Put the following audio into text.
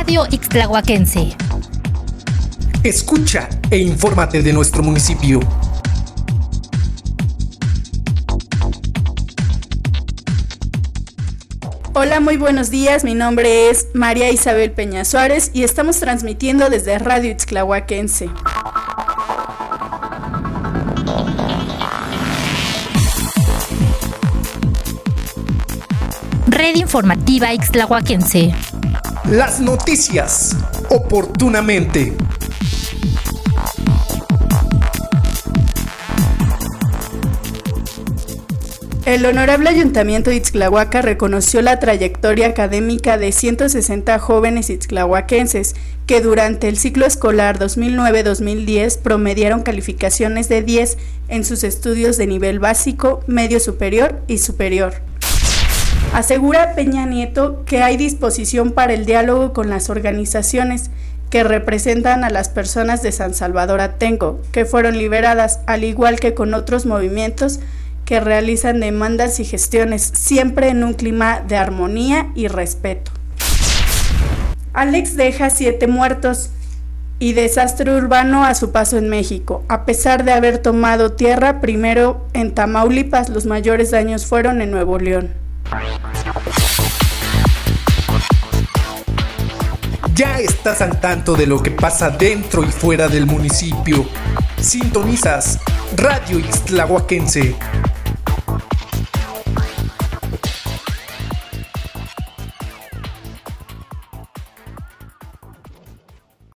Radio Ixtlahuaquense. Escucha e infórmate de nuestro municipio. Hola, muy buenos días. Mi nombre es María Isabel Peña Suárez y estamos transmitiendo desde Radio Ixtlahuaquense. Red Informativa Ixtlahuaquense. Las noticias, oportunamente. El Honorable Ayuntamiento de Ixtlahuaca reconoció la trayectoria académica de 160 jóvenes ixtlahuaquenses que durante el ciclo escolar 2009-2010 promediaron calificaciones de 10 en sus estudios de nivel básico, medio superior y superior. Asegura Peña Nieto que hay disposición para el diálogo con las organizaciones que representan a las personas de San Salvador Atenco, que fueron liberadas, al igual que con otros movimientos que realizan demandas y gestiones, siempre en un clima de armonía y respeto. Alex deja siete muertos y desastre urbano a su paso en México. A pesar de haber tomado tierra primero en Tamaulipas, los mayores daños fueron en Nuevo León. Ya estás al tanto de lo que pasa dentro y fuera del municipio. Sintonizas Radio Ixtlahuaquense